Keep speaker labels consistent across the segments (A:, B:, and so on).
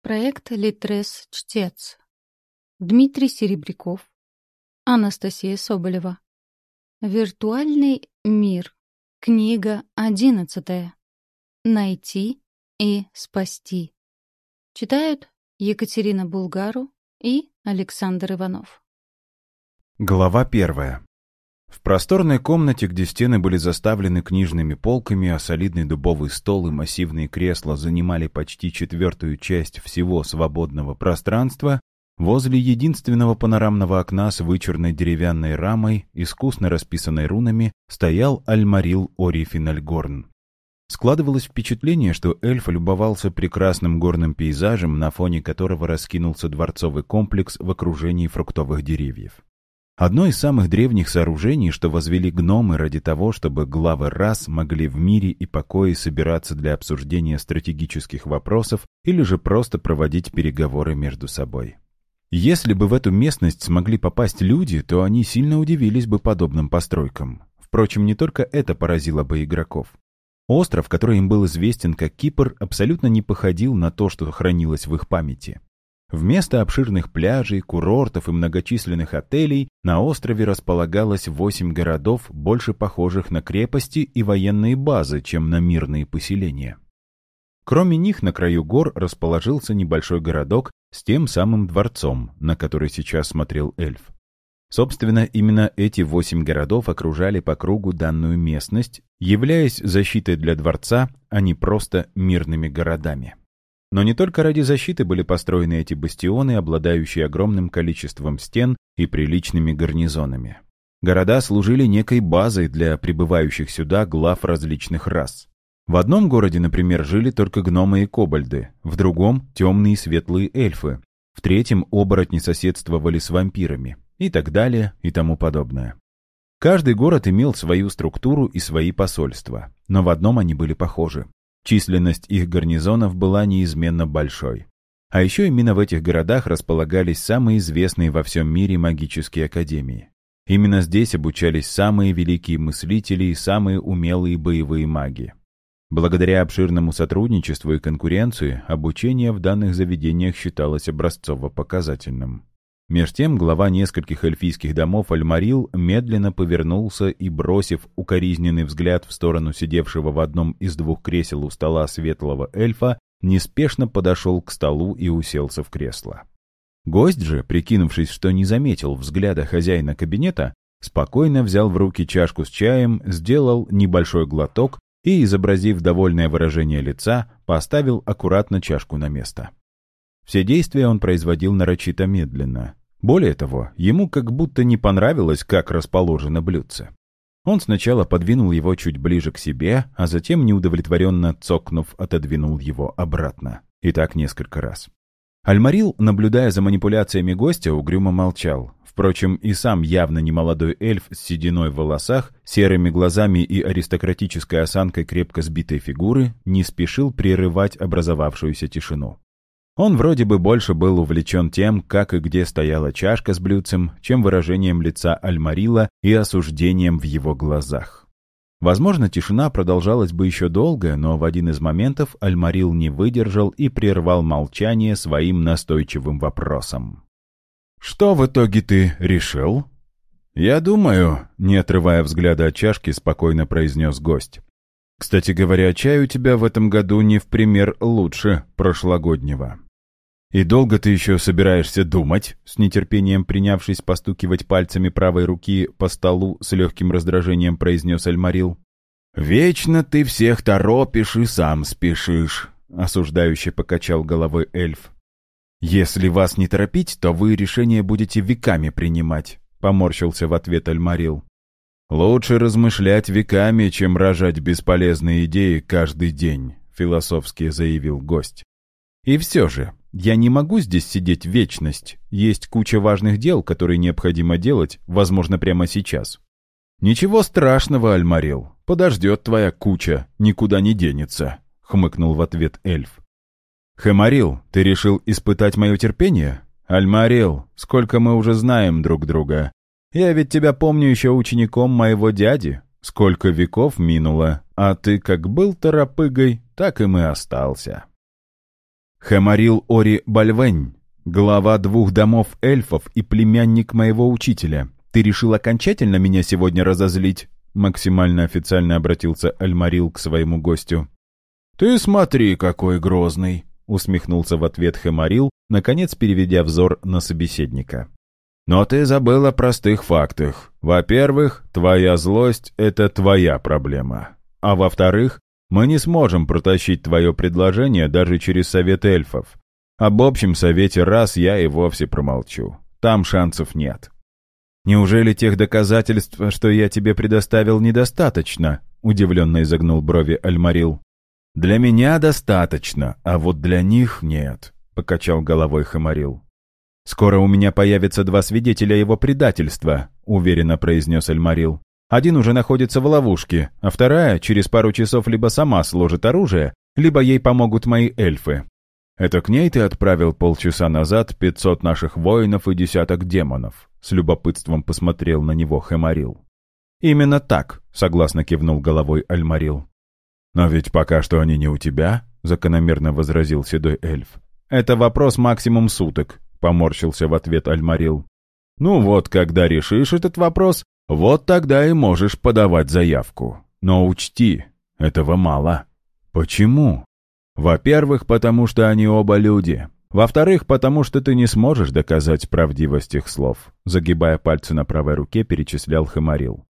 A: Проект «Литрес. Чтец». Дмитрий Серебряков. Анастасия Соболева. Виртуальный мир. Книга одиннадцатая. Найти и спасти. Читают Екатерина Булгару и Александр Иванов.
B: Глава первая. В просторной комнате, где стены были заставлены книжными полками, а солидный дубовый стол и массивные кресла занимали почти четвертую часть всего свободного пространства, возле единственного панорамного окна с вычурной деревянной рамой, искусно расписанной рунами, стоял Альмарил Ори Финальгорн. Складывалось впечатление, что эльф любовался прекрасным горным пейзажем, на фоне которого раскинулся дворцовый комплекс в окружении фруктовых деревьев. Одно из самых древних сооружений, что возвели гномы ради того, чтобы главы рас могли в мире и покое собираться для обсуждения стратегических вопросов или же просто проводить переговоры между собой. Если бы в эту местность смогли попасть люди, то они сильно удивились бы подобным постройкам. Впрочем, не только это поразило бы игроков. Остров, который им был известен как Кипр, абсолютно не походил на то, что хранилось в их памяти. Вместо обширных пляжей, курортов и многочисленных отелей на острове располагалось восемь городов, больше похожих на крепости и военные базы, чем на мирные поселения. Кроме них на краю гор расположился небольшой городок с тем самым дворцом, на который сейчас смотрел эльф. Собственно, именно эти восемь городов окружали по кругу данную местность, являясь защитой для дворца, а не просто мирными городами. Но не только ради защиты были построены эти бастионы, обладающие огромным количеством стен и приличными гарнизонами. Города служили некой базой для прибывающих сюда глав различных рас. В одном городе, например, жили только гномы и кобальды, в другом — темные и светлые эльфы, в третьем оборотни соседствовали с вампирами, и так далее, и тому подобное. Каждый город имел свою структуру и свои посольства, но в одном они были похожи. Численность их гарнизонов была неизменно большой. А еще именно в этих городах располагались самые известные во всем мире магические академии. Именно здесь обучались самые великие мыслители и самые умелые боевые маги. Благодаря обширному сотрудничеству и конкуренции, обучение в данных заведениях считалось образцово-показательным. Меж тем глава нескольких эльфийских домов Альмарил медленно повернулся и, бросив укоризненный взгляд в сторону сидевшего в одном из двух кресел у стола светлого эльфа, неспешно подошел к столу и уселся в кресло. Гость же, прикинувшись, что не заметил взгляда хозяина кабинета, спокойно взял в руки чашку с чаем, сделал небольшой глоток и, изобразив довольное выражение лица, поставил аккуратно чашку на место. Все действия он производил нарочито медленно. Более того, ему как будто не понравилось, как расположено блюдце. Он сначала подвинул его чуть ближе к себе, а затем, неудовлетворенно цокнув, отодвинул его обратно. И так несколько раз. Альмарил, наблюдая за манипуляциями гостя, угрюмо молчал. Впрочем, и сам явно немолодой эльф с сединой в волосах, серыми глазами и аристократической осанкой крепко сбитой фигуры не спешил прерывать образовавшуюся тишину. Он вроде бы больше был увлечен тем, как и где стояла чашка с блюдцем, чем выражением лица Альмарила и осуждением в его глазах. Возможно, тишина продолжалась бы еще долго, но в один из моментов Альмарил не выдержал и прервал молчание своим настойчивым вопросом. «Что в итоге ты решил?» «Я думаю», — не отрывая взгляда от чашки, спокойно произнес гость. «Кстати говоря, чай у тебя в этом году не в пример лучше прошлогоднего». «И долго ты еще собираешься думать?» С нетерпением принявшись постукивать пальцами правой руки по столу, с легким раздражением произнес Альмарил. «Вечно ты всех торопишь и сам спешишь», — осуждающе покачал головой эльф. «Если вас не торопить, то вы решение будете веками принимать», — поморщился в ответ Альмарил. «Лучше размышлять веками, чем рожать бесполезные идеи каждый день», — философски заявил гость. «И все же, я не могу здесь сидеть вечность. Есть куча важных дел, которые необходимо делать, возможно, прямо сейчас. Ничего страшного, Альмарил. Подождет твоя куча, никуда не денется, хмыкнул в ответ эльф. Хэмарил, ты решил испытать мое терпение? Альмарил, сколько мы уже знаем друг друга. Я ведь тебя помню еще учеником моего дяди. Сколько веков минуло, а ты как был торопыгой, так и мы остался. Хамарил Ори Бальвень, глава двух домов эльфов и племянник моего учителя. Ты решил окончательно меня сегодня разозлить?» Максимально официально обратился Альмарил к своему гостю. «Ты смотри, какой грозный!» усмехнулся в ответ Хамарил, наконец переведя взор на собеседника. «Но ты забыл о простых фактах. Во-первых, твоя злость — это твоя проблема. А во-вторых, мы не сможем протащить твое предложение даже через совет эльфов. Об общем совете раз я и вовсе промолчу. Там шансов нет». «Неужели тех доказательств, что я тебе предоставил, недостаточно?» — удивленно изогнул брови Альмарил. «Для меня достаточно, а вот для них нет», — покачал головой Хамарил. «Скоро у меня появятся два свидетеля его предательства», — уверенно произнес Альмарил. «Один уже находится в ловушке, а вторая через пару часов либо сама сложит оружие, либо ей помогут мои эльфы. Это к ней ты отправил полчаса назад пятьсот наших воинов и десяток демонов?» С любопытством посмотрел на него Хэмарил. «Именно так», — согласно кивнул головой Альмарил. «Но ведь пока что они не у тебя», — закономерно возразил седой эльф. «Это вопрос максимум суток», — поморщился в ответ Альмарил. «Ну вот, когда решишь этот вопрос, вот тогда и можешь подавать заявку. Но учти, этого мало». «Почему?» «Во-первых, потому что они оба люди. Во-вторых, потому что ты не сможешь доказать правдивость их слов», загибая пальцы на правой руке, перечислял Хамарил.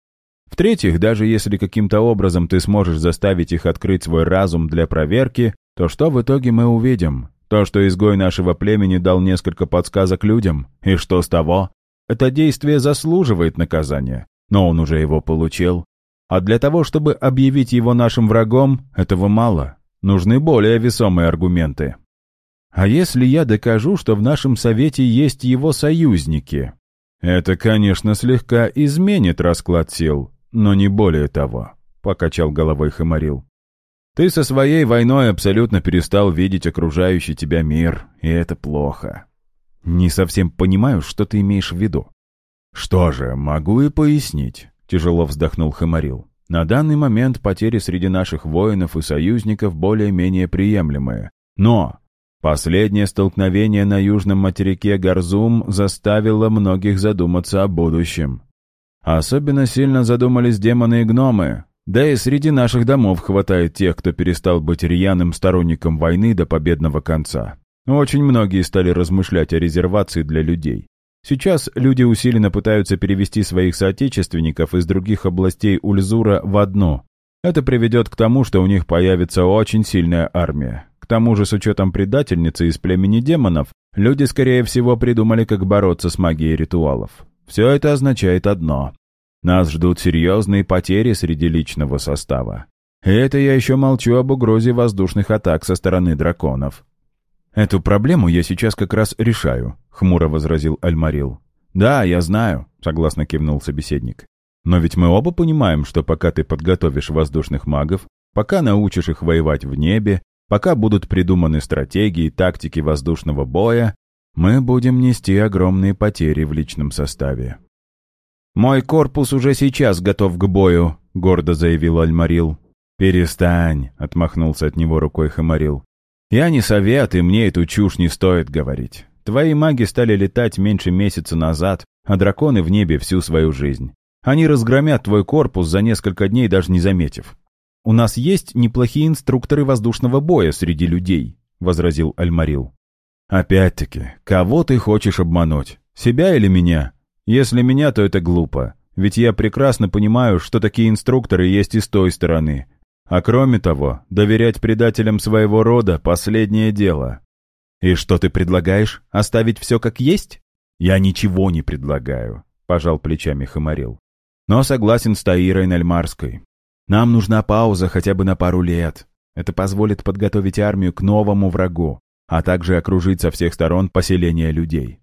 B: В-третьих, даже если каким-то образом ты сможешь заставить их открыть свой разум для проверки, то что в итоге мы увидим? То, что изгой нашего племени дал несколько подсказок людям. И что с того? Это действие заслуживает наказания, но он уже его получил. А для того, чтобы объявить его нашим врагом, этого мало. Нужны более весомые аргументы. А если я докажу, что в нашем совете есть его союзники? Это, конечно, слегка изменит расклад сил, но не более того», — покачал головой Хамарил. «Ты со своей войной абсолютно перестал видеть окружающий тебя мир, и это плохо. Не совсем понимаю, что ты имеешь в виду». «Что же, могу и пояснить», — тяжело вздохнул Хамарил. «На данный момент потери среди наших воинов и союзников более-менее приемлемые. Но Последнее столкновение на южном материке Гарзум заставило многих задуматься о будущем. Особенно сильно задумались демоны и гномы. Да и среди наших домов хватает тех, кто перестал быть рьяным сторонником войны до победного конца. Очень многие стали размышлять о резервации для людей. Сейчас люди усиленно пытаются перевести своих соотечественников из других областей Ульзура в одну. Это приведет к тому, что у них появится очень сильная армия. К тому же, с учетом предательницы из племени демонов, люди, скорее всего, придумали, как бороться с магией ритуалов. Все это означает одно. Нас ждут серьезные потери среди личного состава. И это я еще молчу об угрозе воздушных атак со стороны драконов. «Эту проблему я сейчас как раз решаю», — хмуро возразил Альмарил. «Да, я знаю», — согласно кивнул собеседник. «Но ведь мы оба понимаем, что пока ты подготовишь воздушных магов, пока научишь их воевать в небе, пока будут придуманы стратегии тактики воздушного боя, мы будем нести огромные потери в личном составе. «Мой корпус уже сейчас готов к бою», — гордо заявил Альмарил. «Перестань», — отмахнулся от него рукой Хамарил. «Я не совет, и мне эту чушь не стоит говорить. Твои маги стали летать меньше месяца назад, а драконы в небе всю свою жизнь. Они разгромят твой корпус за несколько дней, даже не заметив. У нас есть неплохие инструкторы воздушного боя среди людей», — возразил Альмарил. «Опять-таки, кого ты хочешь обмануть? Себя или меня? Если меня, то это глупо. Ведь я прекрасно понимаю, что такие инструкторы есть и с той стороны. А кроме того, доверять предателям своего рода – последнее дело. И что ты предлагаешь? Оставить все как есть? Я ничего не предлагаю, пожал плечами Хамарил. Но согласен с Таирой Нальмарской. Нам нужна пауза хотя бы на пару лет. Это позволит подготовить армию к новому врагу а также окружить со всех сторон поселение людей.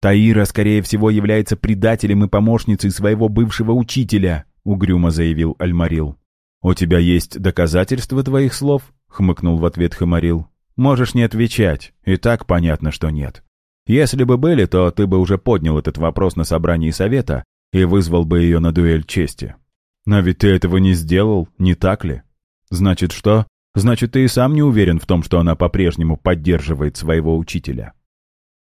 B: «Таира, скорее всего, является предателем и помощницей своего бывшего учителя», — угрюмо заявил Альмарил. «У тебя есть доказательства твоих слов?» — хмыкнул в ответ Хамарил. «Можешь не отвечать, и так понятно, что нет. Если бы были, то ты бы уже поднял этот вопрос на собрании совета и вызвал бы ее на дуэль чести. Но ведь ты этого не сделал, не так ли? Значит, что? Значит, ты и сам не уверен в том, что она по-прежнему поддерживает своего учителя.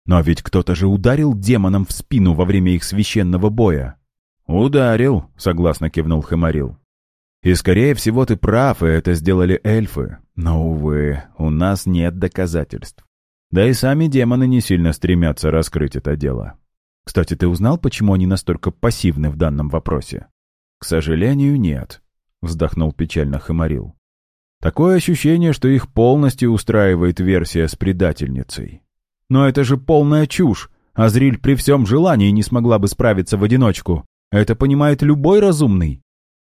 B: Но ведь кто-то же ударил демонам в спину во время их священного боя. «Ударил», — согласно кивнул Хамарил. «И, скорее всего, ты прав, и это сделали эльфы. Но, увы, у нас нет доказательств. Да и сами демоны не сильно стремятся раскрыть это дело. Кстати, ты узнал, почему они настолько пассивны в данном вопросе? К сожалению, нет, вздохнул печально Хамарил. Такое ощущение, что их полностью устраивает версия с предательницей. Но это же полная чушь. Азриль при всем желании не смогла бы справиться в одиночку. Это понимает любой разумный.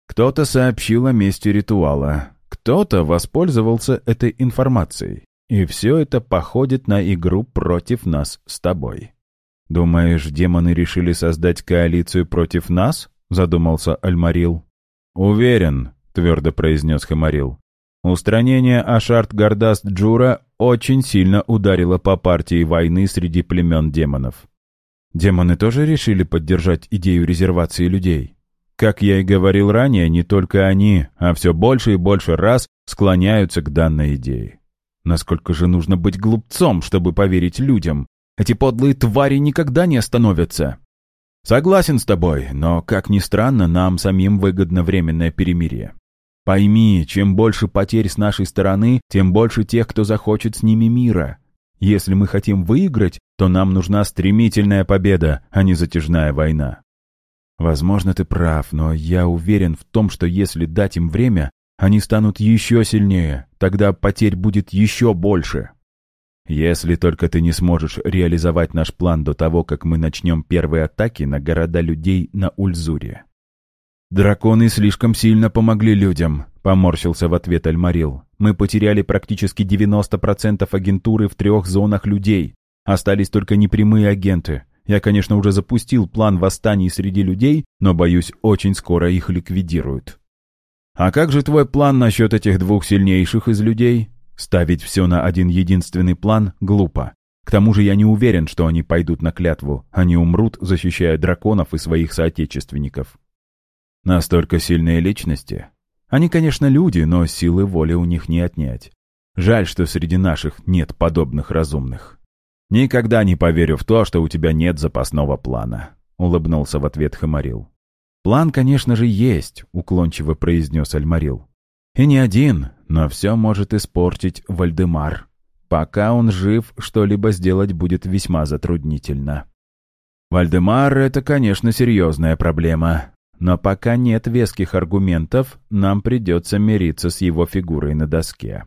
B: Кто-то сообщил о месте ритуала. Кто-то воспользовался этой информацией. И все это походит на игру против нас с тобой. «Думаешь, демоны решили создать коалицию против нас?» — задумался Альмарил. «Уверен», — твердо произнес Хамарил. «Устранение Ашарт Гардаст Джура очень сильно ударило по партии войны среди племен демонов. Демоны тоже решили поддержать идею резервации людей. Как я и говорил ранее, не только они, а все больше и больше раз склоняются к данной идее. Насколько же нужно быть глупцом, чтобы поверить людям? Эти подлые твари никогда не остановятся. Согласен с тобой, но, как ни странно, нам самим выгодно временное перемирие. Пойми, чем больше потерь с нашей стороны, тем больше тех, кто захочет с ними мира. Если мы хотим выиграть, то нам нужна стремительная победа, а не затяжная война. Возможно, ты прав, но я уверен в том, что если дать им время, они станут еще сильнее, тогда потерь будет еще больше. Если только ты не сможешь реализовать наш план до того, как мы начнем первые атаки на города людей на Ульзуре. «Драконы слишком сильно помогли людям», — поморщился в ответ Альмарил. «Мы потеряли практически 90% агентуры в трех зонах людей. Остались только непрямые агенты. Я, конечно, уже запустил план восстаний среди людей, но, боюсь, очень скоро их ликвидируют. А как же твой план насчет этих двух сильнейших из людей? Ставить все на один единственный план глупо. К тому же я не уверен, что они пойдут на клятву. Они умрут, защищая драконов и своих соотечественников. Настолько сильные личности. Они, конечно, люди, но силы воли у них не отнять. Жаль, что среди наших нет подобных разумных. «Никогда не поверю в то, что у тебя нет запасного плана», — улыбнулся в ответ Хамарил. «План, конечно же, есть», — уклончиво произнес Альмарил. «И не один, но все может испортить Вальдемар. Пока он жив, что-либо сделать будет весьма затруднительно». «Вальдемар — это, конечно, серьезная проблема, но пока нет веских аргументов, нам придется мириться с его фигурой на доске».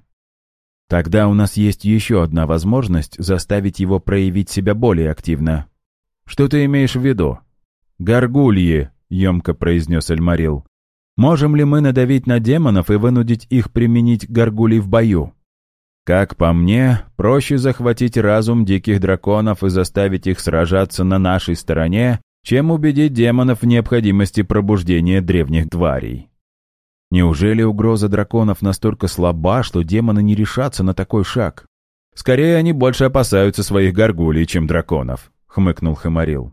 B: Тогда у нас есть еще одна возможность заставить его проявить себя более активно. Что ты имеешь в виду? Горгульи, — емко произнес Эльмарил. «Можем ли мы надавить на демонов и вынудить их применить горгулей в бою?» «Как по мне, проще захватить разум диких драконов и заставить их сражаться на нашей стороне, чем убедить демонов в необходимости пробуждения древних тварей». Неужели угроза драконов настолько слаба, что демоны не решатся на такой шаг? «Скорее, они больше опасаются своих горгулей, чем драконов», — хмыкнул Хамарил.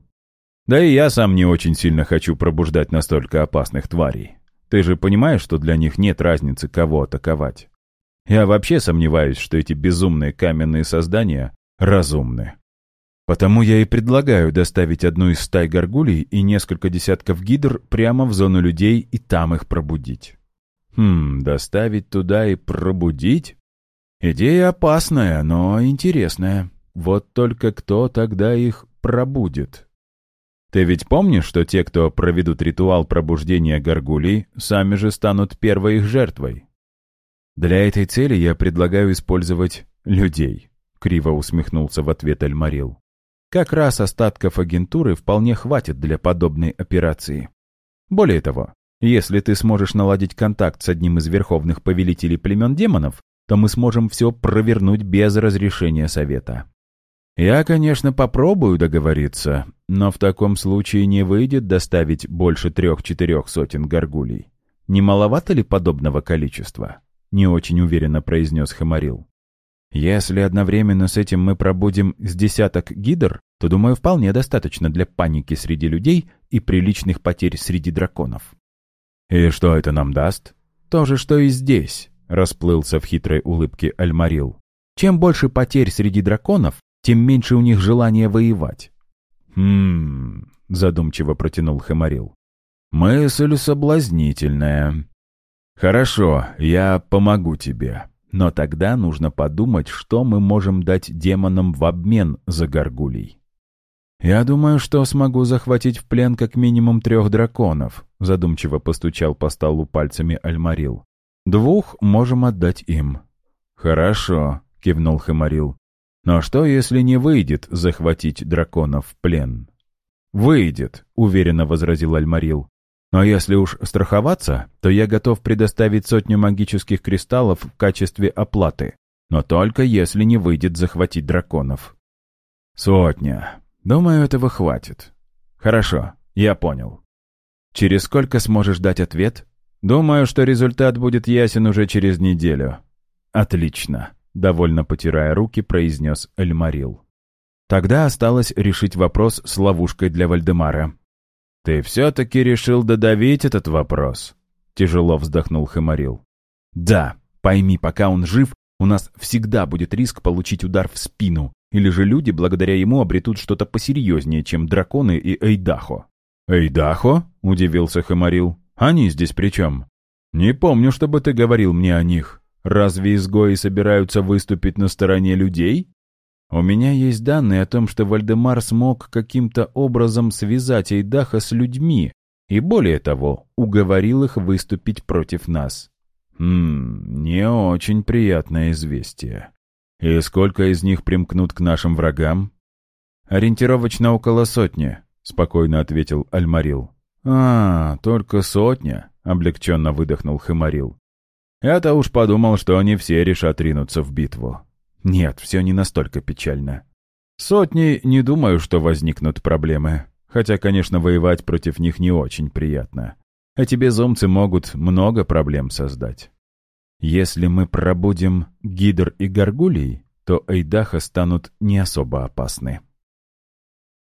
B: Да и я сам не очень сильно хочу пробуждать настолько опасных тварей. Ты же понимаешь, что для них нет разницы, кого атаковать. Я вообще сомневаюсь, что эти безумные каменные создания разумны. Потому я и предлагаю доставить одну из стай горгулей и несколько десятков гидр прямо в зону людей и там их пробудить. Хм, доставить туда и пробудить? Идея опасная, но интересная. Вот только кто тогда их пробудит? Ты ведь помнишь, что те, кто проведут ритуал пробуждения горгулей, сами же станут первой их жертвой? Для этой цели я предлагаю использовать людей, криво усмехнулся в ответ Альмарил. Как раз остатков агентуры вполне хватит для подобной операции. Более того, если ты сможешь наладить контакт с одним из верховных повелителей племен демонов, то мы сможем все провернуть без разрешения совета. Я, конечно, попробую договориться, но в таком случае не выйдет доставить больше трех-четырех сотен горгулей. Не маловато ли подобного количества? Не очень уверенно произнес Хамарил. Если одновременно с этим мы пробудем с десяток гидр, то, думаю, вполне достаточно для паники среди людей и приличных потерь среди драконов. И что это нам даст? То же, что и здесь. — расплылся в хитрой улыбке Альмарил. «Чем больше потерь среди драконов, тем меньше у них желания воевать». «Хм...» — задумчиво протянул Хэмарил. «Мысль соблазнительная. Хорошо, я помогу тебе. Но тогда нужно подумать, что мы можем дать демонам в обмен за горгулей». «Я думаю, что смогу захватить в плен как минимум трех драконов», задумчиво постучал по столу пальцами Альмарил. «Двух можем отдать им». «Хорошо», — кивнул Хэмарил. «Но что, если не выйдет захватить драконов в плен?» «Выйдет», — уверенно возразил Альмарил. «Но если уж страховаться, то я готов предоставить сотню магических кристаллов в качестве оплаты. Но только если не выйдет захватить драконов». «Сотня. Думаю, этого хватит». «Хорошо, я понял». «Через сколько сможешь дать ответ?» «Думаю, что результат будет ясен уже через неделю». «Отлично», — довольно потирая руки, произнес Эльмарил. Тогда осталось решить вопрос с ловушкой для Вальдемара. «Ты все-таки решил додавить этот вопрос?» — тяжело вздохнул Хэмарил. «Да, пойми, пока он жив, у нас всегда будет риск получить удар в спину, или же люди благодаря ему обретут что-то посерьезнее, чем драконы и Эйдахо». «Эйдахо?» — удивился Хэмарил. «Они здесь при чем?» «Не помню, чтобы ты говорил мне о них. Разве изгои собираются выступить на стороне людей?» У меня есть данные о том, что Вальдемар смог каким-то образом связать Эйдаха с людьми и, более того, уговорил их выступить против нас. Хм, не очень приятное известие. И сколько из них примкнут к нашим врагам? Ориентировочно около сотни, спокойно ответил Альмарил. А, только сотня, облегченно выдохнул Хымарил. Я-то уж подумал, что они все решат ринуться в битву. Нет, все не настолько печально. Сотни не думаю, что возникнут проблемы. Хотя, конечно, воевать против них не очень приятно. Эти безумцы могут много проблем создать. Если мы пробудем гидр и горгулей, то Эйдаха станут не особо опасны.